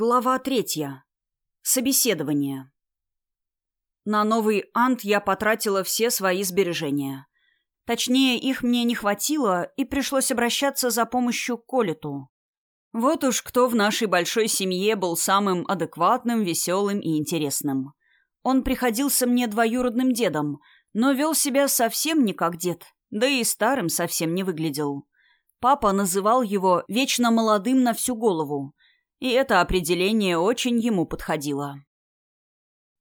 Глава третья. Собеседование. На новый ант я потратила все свои сбережения. Точнее, их мне не хватило, и пришлось обращаться за помощью к Колету. Вот уж кто в нашей большой семье был самым адекватным, веселым и интересным. Он приходился мне двоюродным дедом, но вел себя совсем не как дед, да и старым совсем не выглядел. Папа называл его вечно молодым на всю голову, и это определение очень ему подходило.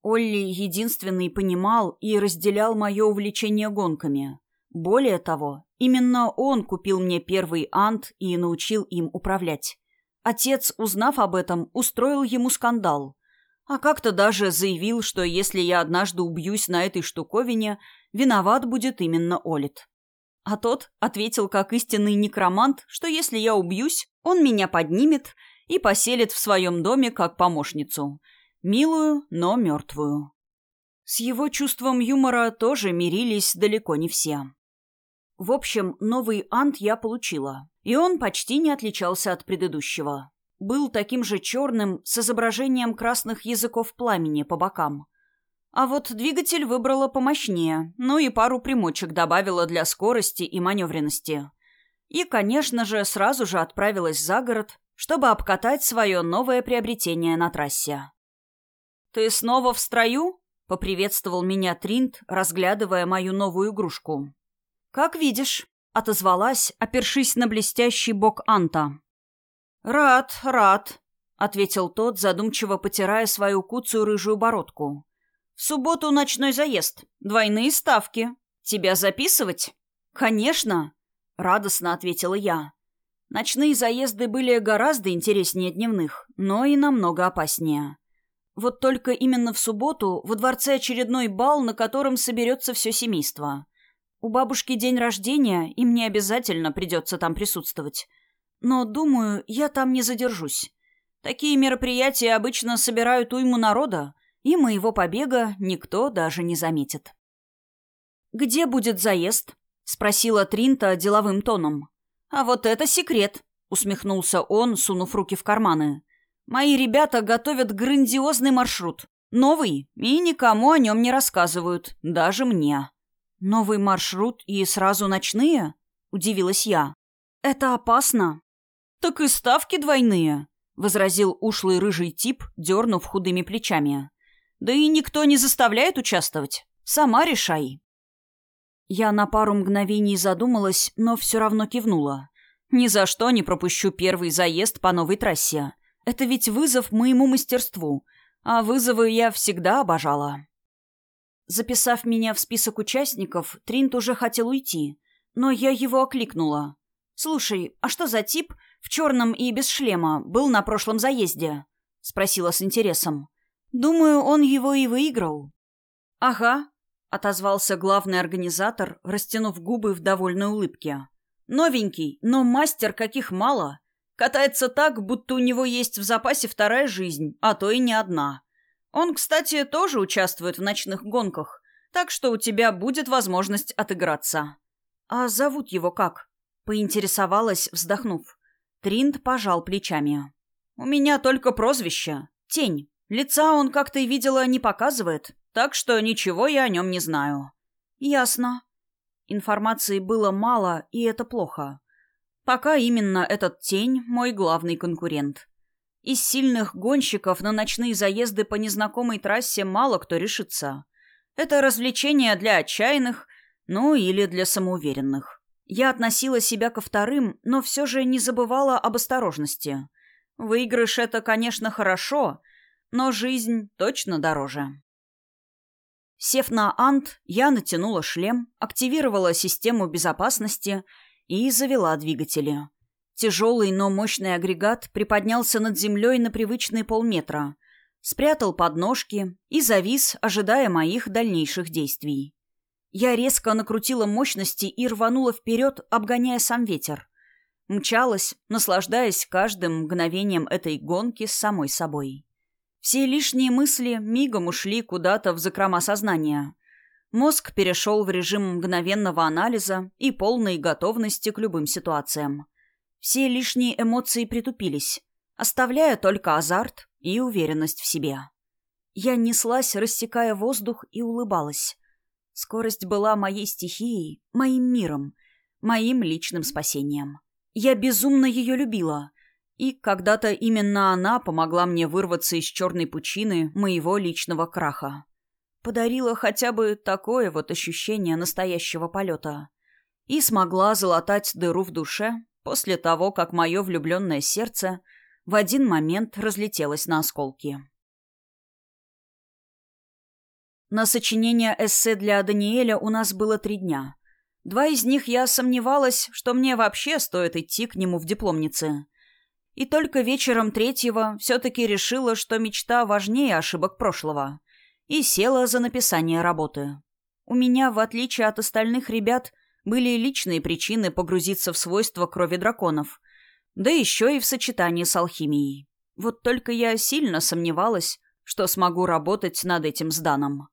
Олли единственный понимал и разделял мое увлечение гонками. Более того, именно он купил мне первый ант и научил им управлять. Отец, узнав об этом, устроил ему скандал. А как-то даже заявил, что если я однажды убьюсь на этой штуковине, виноват будет именно Олит. А тот ответил как истинный некромант, что если я убьюсь, он меня поднимет – и поселит в своем доме как помощницу. Милую, но мертвую. С его чувством юмора тоже мирились далеко не все. В общем, новый ант я получила, и он почти не отличался от предыдущего. Был таким же черным, с изображением красных языков пламени по бокам. А вот двигатель выбрала помощнее, ну и пару примочек добавила для скорости и маневренности. И, конечно же, сразу же отправилась за город, чтобы обкатать свое новое приобретение на трассе. «Ты снова в строю?» — поприветствовал меня Тринт, разглядывая мою новую игрушку. «Как видишь», — отозвалась, опершись на блестящий бок Анта. «Рад, рад», — ответил тот, задумчиво потирая свою куцую рыжую бородку. «В субботу ночной заезд. Двойные ставки. Тебя записывать?» «Конечно», — радостно ответила я. Ночные заезды были гораздо интереснее дневных, но и намного опаснее. Вот только именно в субботу во дворце очередной бал, на котором соберется все семейство. У бабушки день рождения, и мне обязательно придется там присутствовать. Но, думаю, я там не задержусь. Такие мероприятия обычно собирают уйму народа, и моего побега никто даже не заметит. «Где будет заезд?» — спросила Тринта деловым тоном. «А вот это секрет», — усмехнулся он, сунув руки в карманы. «Мои ребята готовят грандиозный маршрут. Новый, и никому о нем не рассказывают, даже мне». «Новый маршрут и сразу ночные?» — удивилась я. «Это опасно». «Так и ставки двойные», — возразил ушлый рыжий тип, дернув худыми плечами. «Да и никто не заставляет участвовать. Сама решай». Я на пару мгновений задумалась, но все равно кивнула. Ни за что не пропущу первый заезд по новой трассе. Это ведь вызов моему мастерству, а вызовы я всегда обожала. Записав меня в список участников, Тринт уже хотел уйти, но я его окликнула. «Слушай, а что за тип в черном и без шлема был на прошлом заезде?» — спросила с интересом. «Думаю, он его и выиграл». «Ага, — отозвался главный организатор, растянув губы в довольной улыбке. «Новенький, но мастер каких мало. Катается так, будто у него есть в запасе вторая жизнь, а то и не одна. Он, кстати, тоже участвует в ночных гонках, так что у тебя будет возможность отыграться». «А зовут его как?» — поинтересовалась, вздохнув. Тринд пожал плечами. «У меня только прозвище. Тень. Лица он, как ты видела, не показывает, так что ничего я о нем не знаю». «Ясно». Информации было мало, и это плохо. Пока именно этот тень – мой главный конкурент. Из сильных гонщиков на ночные заезды по незнакомой трассе мало кто решится. Это развлечение для отчаянных, ну или для самоуверенных. Я относила себя ко вторым, но все же не забывала об осторожности. Выигрыш – это, конечно, хорошо, но жизнь точно дороже. Сев на ант, я натянула шлем, активировала систему безопасности и завела двигатели. Тяжелый, но мощный агрегат приподнялся над землей на привычные полметра, спрятал подножки и завис, ожидая моих дальнейших действий. Я резко накрутила мощности и рванула вперед, обгоняя сам ветер. Мчалась, наслаждаясь каждым мгновением этой гонки с самой собой. Все лишние мысли мигом ушли куда-то в закрома сознания. Мозг перешел в режим мгновенного анализа и полной готовности к любым ситуациям. Все лишние эмоции притупились. оставляя только азарт и уверенность в себе. Я неслась, рассекая воздух, и улыбалась. Скорость была моей стихией, моим миром, моим личным спасением. Я безумно ее любила, и когда-то именно она помогла мне вырваться из черной пучины моего личного краха. Подарила хотя бы такое вот ощущение настоящего полета. И смогла залатать дыру в душе после того, как мое влюбленное сердце в один момент разлетелось на осколки. На сочинение эссе для Даниэля у нас было три дня. Два из них я сомневалась, что мне вообще стоит идти к нему в дипломнице – и только вечером третьего все-таки решила, что мечта важнее ошибок прошлого, и села за написание работы. У меня, в отличие от остальных ребят, были личные причины погрузиться в свойства крови драконов, да еще и в сочетании с алхимией. Вот только я сильно сомневалась, что смогу работать над этим с Даном.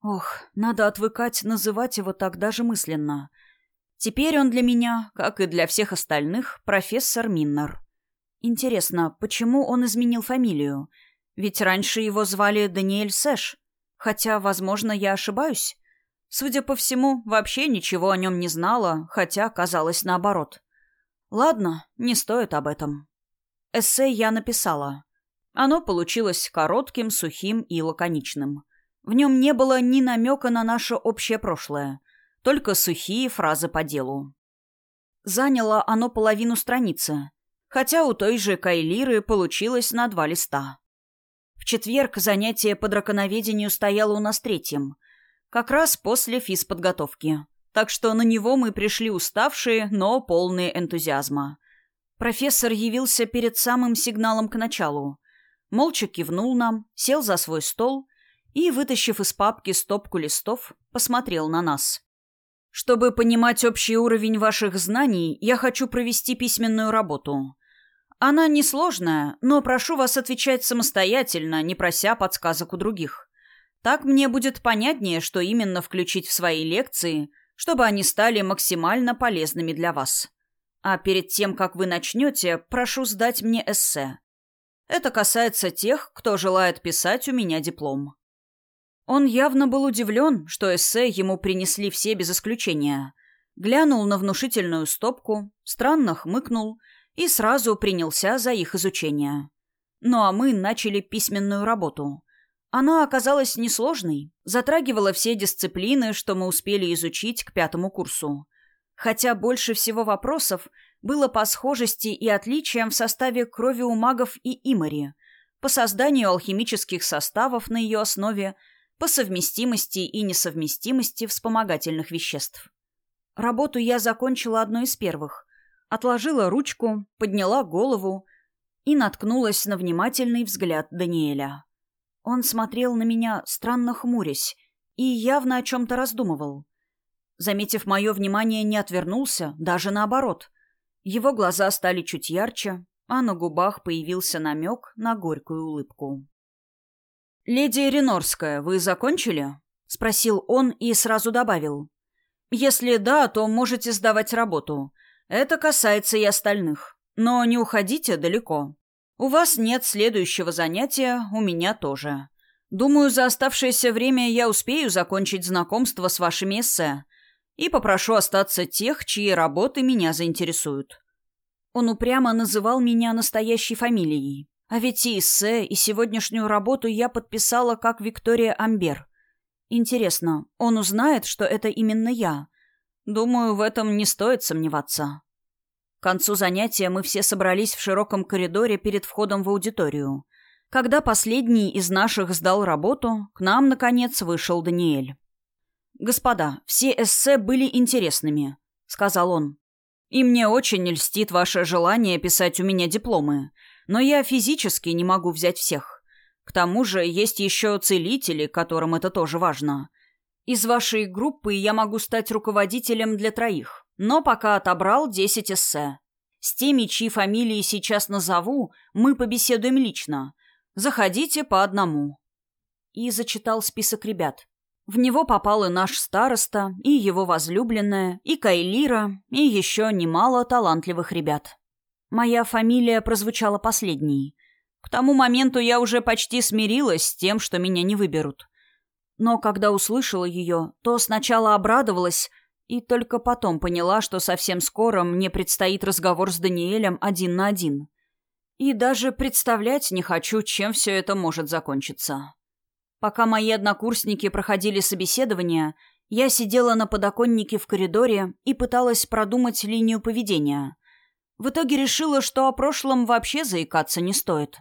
Ох, надо отвыкать называть его так даже мысленно. Теперь он для меня, как и для всех остальных, профессор Миннер. Интересно, почему он изменил фамилию? Ведь раньше его звали Даниэль Сэш. Хотя, возможно, я ошибаюсь. Судя по всему, вообще ничего о нем не знала, хотя казалось наоборот. Ладно, не стоит об этом. Эссе я написала. Оно получилось коротким, сухим и лаконичным. В нем не было ни намека на наше общее прошлое, только сухие фразы по делу. Заняло оно половину страницы, хотя у той же Кайлиры получилось на два листа. В четверг занятие по драконоведению стояло у нас третьим, как раз после физподготовки, так что на него мы пришли уставшие, но полные энтузиазма. Профессор явился перед самым сигналом к началу. Молча кивнул нам, сел за свой стол и, вытащив из папки стопку листов, посмотрел на нас. Чтобы понимать общий уровень ваших знаний, я хочу провести письменную работу. Она несложная, но прошу вас отвечать самостоятельно, не прося подсказок у других. Так мне будет понятнее, что именно включить в свои лекции, чтобы они стали максимально полезными для вас. А перед тем, как вы начнете, прошу сдать мне эссе. Это касается тех, кто желает писать у меня диплом. Он явно был удивлен, что эссе ему принесли все без исключения. Глянул на внушительную стопку, странно хмыкнул и сразу принялся за их изучение. Ну а мы начали письменную работу. Она оказалась несложной, затрагивала все дисциплины, что мы успели изучить к пятому курсу. Хотя больше всего вопросов было по схожести и отличиям в составе крови у магов и имари, по созданию алхимических составов на ее основе – по совместимости и несовместимости вспомогательных веществ. Работу я закончила одной из первых. Отложила ручку, подняла голову и наткнулась на внимательный взгляд Даниэля. Он смотрел на меня, странно хмурясь, и явно о чем-то раздумывал. Заметив мое внимание, не отвернулся, даже наоборот. Его глаза стали чуть ярче, а на губах появился намек на горькую улыбку. «Леди Ренорская, вы закончили?» — спросил он и сразу добавил. «Если да, то можете сдавать работу. Это касается и остальных. Но не уходите далеко. У вас нет следующего занятия, у меня тоже. Думаю, за оставшееся время я успею закончить знакомство с вашими эссе и попрошу остаться тех, чьи работы меня заинтересуют». Он упрямо называл меня настоящей фамилией. А ведь и эссе, и сегодняшнюю работу я подписала как Виктория Амбер. Интересно, он узнает, что это именно я? Думаю, в этом не стоит сомневаться. К концу занятия мы все собрались в широком коридоре перед входом в аудиторию. Когда последний из наших сдал работу, к нам, наконец, вышел Даниэль. «Господа, все эссе были интересными», — сказал он. «И мне очень льстит ваше желание писать у меня дипломы но я физически не могу взять всех. К тому же есть еще целители, которым это тоже важно. Из вашей группы я могу стать руководителем для троих, но пока отобрал 10 эссе. С теми, чьи фамилии сейчас назову, мы побеседуем лично. Заходите по одному. И зачитал список ребят. В него попал и наш староста, и его возлюбленная, и Кайлира, и еще немало талантливых ребят. Моя фамилия прозвучала последней. К тому моменту я уже почти смирилась с тем, что меня не выберут. Но когда услышала ее, то сначала обрадовалась и только потом поняла, что совсем скоро мне предстоит разговор с Даниэлем один на один. И даже представлять не хочу, чем все это может закончиться. Пока мои однокурсники проходили собеседование, я сидела на подоконнике в коридоре и пыталась продумать линию поведения. В итоге решила, что о прошлом вообще заикаться не стоит.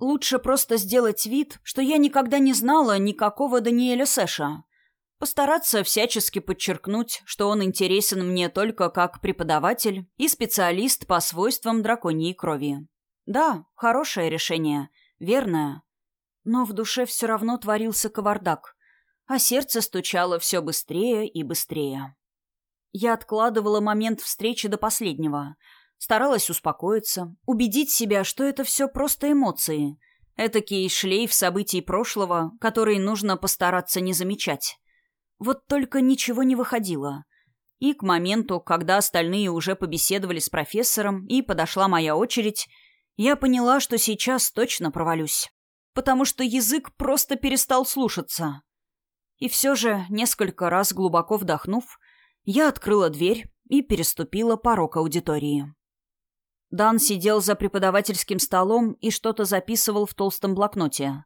Лучше просто сделать вид, что я никогда не знала никакого Даниэля Сэша. Постараться всячески подчеркнуть, что он интересен мне только как преподаватель и специалист по свойствам драконьей крови. Да, хорошее решение, верное. Но в душе все равно творился кавардак, а сердце стучало все быстрее и быстрее. Я откладывала момент встречи до последнего, старалась успокоиться, убедить себя, что это все просто эмоции, этакий шлейф событий прошлого, который нужно постараться не замечать. Вот только ничего не выходило. И к моменту, когда остальные уже побеседовали с профессором и подошла моя очередь, я поняла, что сейчас точно провалюсь. Потому что язык просто перестал слушаться. И все же, несколько раз глубоко вдохнув, я открыла дверь и переступила порог аудитории. Дан сидел за преподавательским столом и что-то записывал в толстом блокноте.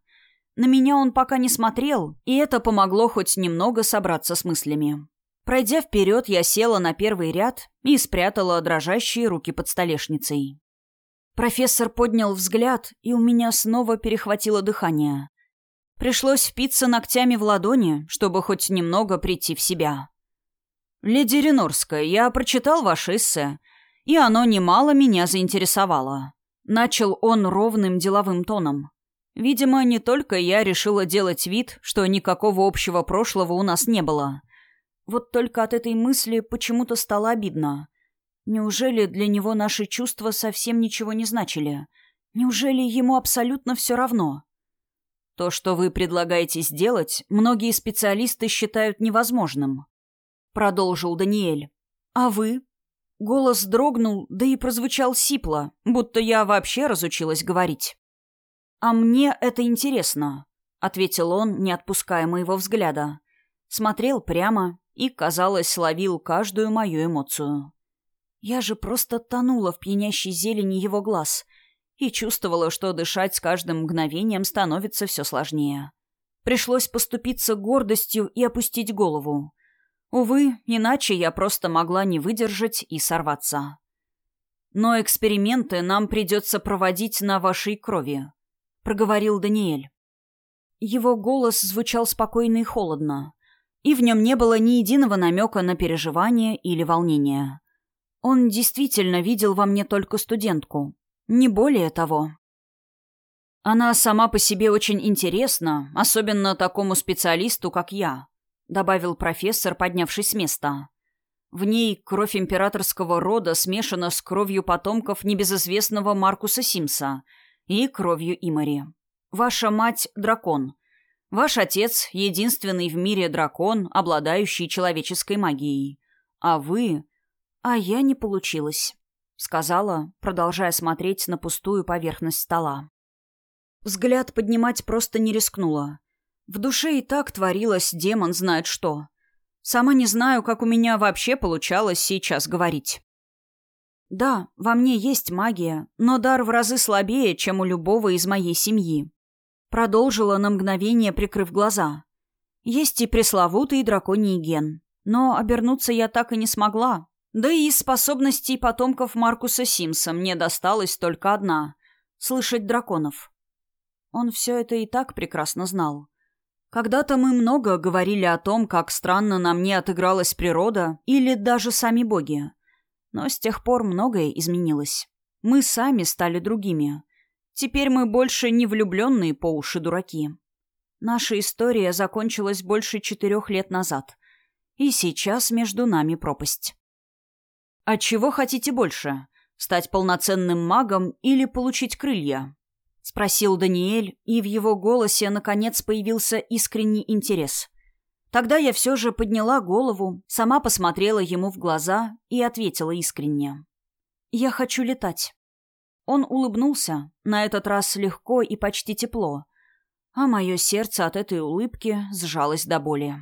На меня он пока не смотрел, и это помогло хоть немного собраться с мыслями. Пройдя вперед, я села на первый ряд и спрятала дрожащие руки под столешницей. Профессор поднял взгляд, и у меня снова перехватило дыхание. Пришлось впиться ногтями в ладони, чтобы хоть немного прийти в себя. «Леди Ренорская, я прочитал ваше эссе, и оно немало меня заинтересовало». Начал он ровным деловым тоном. Видимо, не только я решила делать вид, что никакого общего прошлого у нас не было. Вот только от этой мысли почему-то стало обидно. Неужели для него наши чувства совсем ничего не значили? Неужели ему абсолютно все равно? То, что вы предлагаете сделать, многие специалисты считают невозможным. Продолжил Даниэль. А вы? Голос дрогнул, да и прозвучал сипло, будто я вообще разучилась говорить. «А мне это интересно», — ответил он, не отпуская моего взгляда. Смотрел прямо и, казалось, ловил каждую мою эмоцию. Я же просто тонула в пьянящей зелени его глаз и чувствовала, что дышать с каждым мгновением становится все сложнее. Пришлось поступиться гордостью и опустить голову. Увы, иначе я просто могла не выдержать и сорваться. «Но эксперименты нам придется проводить на вашей крови», — проговорил Даниэль. Его голос звучал спокойно и холодно, и в нем не было ни единого намека на переживание или волнение. Он действительно видел во мне только студентку. Не более того. Она сама по себе очень интересна, особенно такому специалисту, как я, добавил профессор, поднявшись с места. В ней кровь императорского рода смешана с кровью потомков небезызвестного Маркуса Симса и кровью Имари. Ваша мать — дракон. Ваш отец — единственный в мире дракон, обладающий человеческой магией. А вы «А я не получилось», — сказала, продолжая смотреть на пустую поверхность стола. Взгляд поднимать просто не рискнула. В душе и так творилось демон знает что. Сама не знаю, как у меня вообще получалось сейчас говорить. Да, во мне есть магия, но дар в разы слабее, чем у любого из моей семьи. Продолжила на мгновение, прикрыв глаза. Есть и пресловутый драконий ген. Но обернуться я так и не смогла, да и из способностей потомков Маркуса Симса мне досталась только одна — слышать драконов. Он все это и так прекрасно знал. Когда-то мы много говорили о том, как странно на мне отыгралась природа или даже сами боги. Но с тех пор многое изменилось. Мы сами стали другими. Теперь мы больше не влюбленные по уши дураки. Наша история закончилась больше четырех лет назад. И сейчас между нами пропасть. «А чего хотите больше? Стать полноценным магом или получить крылья?» — спросил Даниэль, и в его голосе, наконец, появился искренний интерес. Тогда я все же подняла голову, сама посмотрела ему в глаза и ответила искренне. «Я хочу летать». Он улыбнулся, на этот раз легко и почти тепло, а мое сердце от этой улыбки сжалось до боли.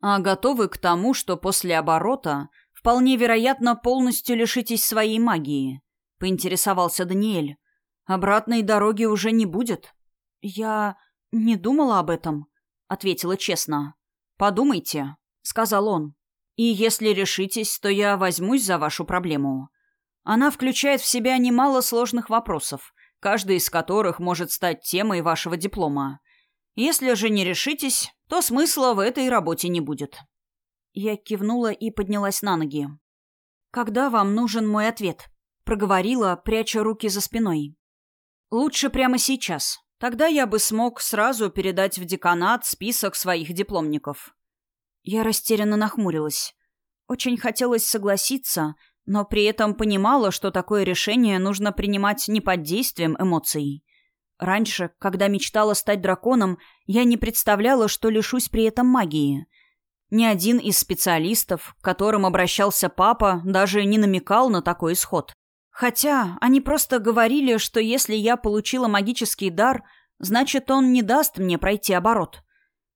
«А готовы к тому, что после оборота вполне вероятно полностью лишитесь своей магии?» — поинтересовался Даниэль. «Обратной дороги уже не будет». «Я не думала об этом», — ответила честно. «Подумайте», — сказал он. «И если решитесь, то я возьмусь за вашу проблему. Она включает в себя немало сложных вопросов, каждый из которых может стать темой вашего диплома. Если же не решитесь, то смысла в этой работе не будет. Я кивнула и поднялась на ноги. «Когда вам нужен мой ответ?» — проговорила, пряча руки за спиной. «Лучше прямо сейчас. Тогда я бы смог сразу передать в деканат список своих дипломников». Я растерянно нахмурилась. Очень хотелось согласиться, но при этом понимала, что такое решение нужно принимать не под действием эмоций. Раньше, когда мечтала стать драконом, я не представляла, что лишусь при этом магии. Ни один из специалистов, к которым обращался папа, даже не намекал на такой исход. Хотя они просто говорили, что если я получила магический дар, значит, он не даст мне пройти оборот.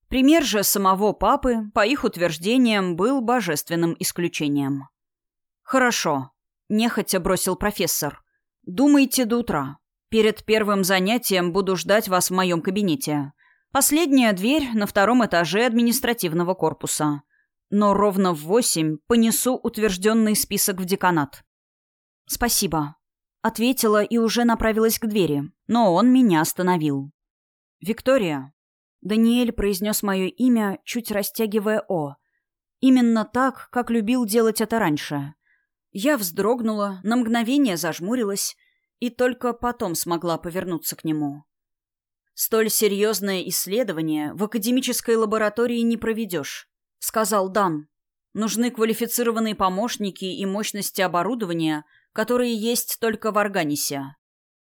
Пример же самого папы, по их утверждениям, был божественным исключением. «Хорошо», — нехотя бросил профессор. «Думайте до утра. Перед первым занятием буду ждать вас в моем кабинете. Последняя дверь на втором этаже административного корпуса. Но ровно в восемь понесу утвержденный список в деканат». «Спасибо», — ответила и уже направилась к двери, но он меня остановил. «Виктория». Даниэль произнес мое имя, чуть растягивая «о». Именно так, как любил делать это раньше. Я вздрогнула, на мгновение зажмурилась и только потом смогла повернуться к нему. «Столь серьезное исследование в академической лаборатории не проведешь», — сказал Дан. «Нужны квалифицированные помощники и мощности оборудования, которые есть только в Органисе.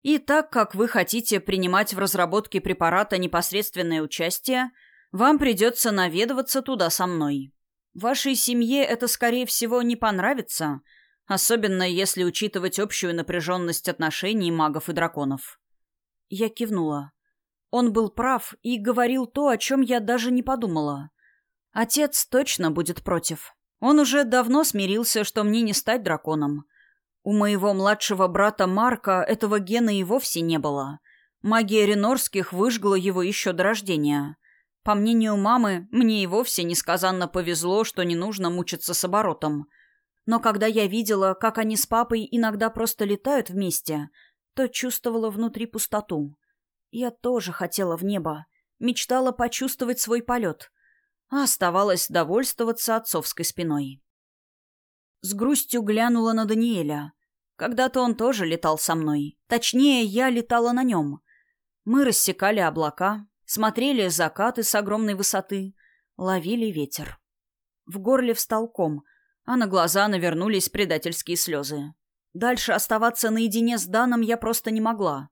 И так как вы хотите принимать в разработке препарата непосредственное участие, вам придется наведываться туда со мной. Вашей семье это, скорее всего, не понравится», — Особенно если учитывать общую напряженность отношений магов и драконов. Я кивнула. Он был прав и говорил то, о чем я даже не подумала. Отец точно будет против. Он уже давно смирился, что мне не стать драконом. У моего младшего брата Марка этого гена и вовсе не было. Магия Ренорских выжгла его еще до рождения. По мнению мамы, мне и вовсе несказанно повезло, что не нужно мучиться с оборотом — но когда я видела, как они с папой иногда просто летают вместе, то чувствовала внутри пустоту. Я тоже хотела в небо, мечтала почувствовать свой полет, а оставалось довольствоваться отцовской спиной. С грустью глянула на Даниэля. Когда-то он тоже летал со мной. Точнее, я летала на нем. Мы рассекали облака, смотрели закаты с огромной высоты, ловили ветер. В горле встал ком — а на глаза навернулись предательские слезы. Дальше оставаться наедине с Даном я просто не могла.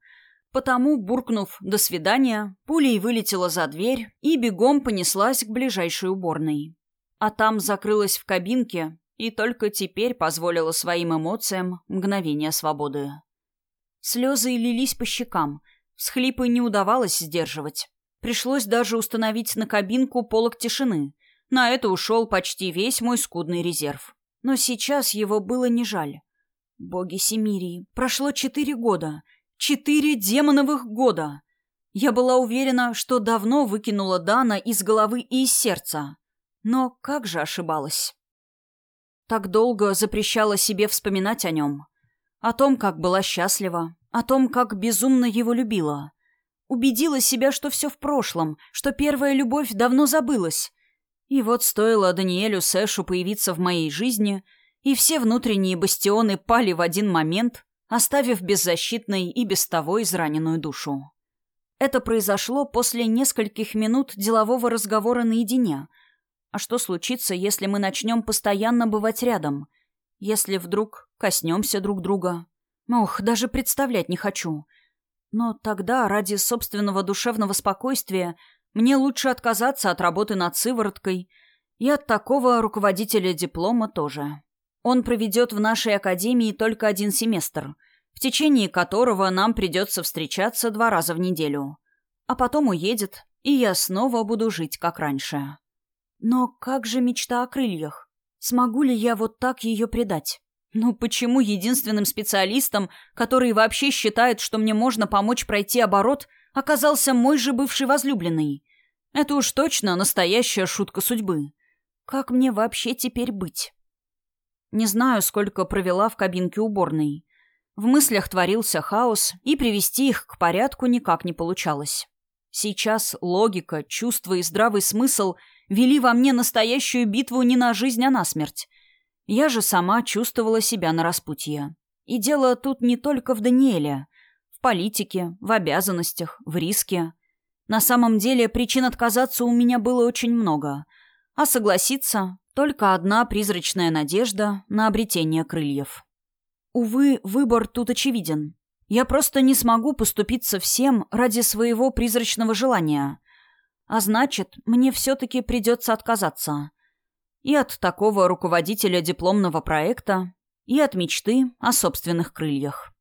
Потому, буркнув «до свидания», пулей вылетела за дверь и бегом понеслась к ближайшей уборной. А там закрылась в кабинке и только теперь позволила своим эмоциям мгновение свободы. Слезы лились по щекам, всхлипы не удавалось сдерживать. Пришлось даже установить на кабинку полок тишины, на это ушел почти весь мой скудный резерв. Но сейчас его было не жаль. Боги Семирии, прошло четыре года. Четыре демоновых года. Я была уверена, что давно выкинула Дана из головы и из сердца. Но как же ошибалась? Так долго запрещала себе вспоминать о нем. О том, как была счастлива. О том, как безумно его любила. Убедила себя, что все в прошлом, что первая любовь давно забылась, и вот стоило Даниэлю Сэшу появиться в моей жизни, и все внутренние бастионы пали в один момент, оставив беззащитной и без того израненную душу. Это произошло после нескольких минут делового разговора наедине. А что случится, если мы начнем постоянно бывать рядом? Если вдруг коснемся друг друга? Ох, даже представлять не хочу. Но тогда, ради собственного душевного спокойствия, мне лучше отказаться от работы над сывороткой и от такого руководителя диплома тоже. Он проведет в нашей академии только один семестр. в течение которого нам придется встречаться два раза в неделю. А потом уедет, и я снова буду жить как раньше. Но как же мечта о крыльях? Смогу ли я вот так ее предать? Ну почему единственным специалистом, который вообще считает, что мне можно помочь пройти оборот, оказался мой же бывший возлюбленный? Это уж точно настоящая шутка судьбы. Как мне вообще теперь быть? Не знаю, сколько провела в кабинке уборной. В мыслях творился хаос, и привести их к порядку никак не получалось. Сейчас логика, чувство и здравый смысл вели во мне настоящую битву не на жизнь, а на смерть. Я же сама чувствовала себя на распутье. И дело тут не только в Даниэле. В политике, в обязанностях, в риске. На самом деле причин отказаться у меня было очень много. А согласиться — только одна призрачная надежда на обретение крыльев. Увы, выбор тут очевиден. Я просто не смогу поступиться всем ради своего призрачного желания. А значит, мне все-таки придется отказаться. И от такого руководителя дипломного проекта, и от мечты о собственных крыльях.